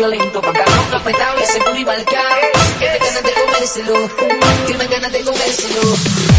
violento, pantalón apretado y ese booty balcán. Tienen ganas de comérselo, tienen ganas de comérselo.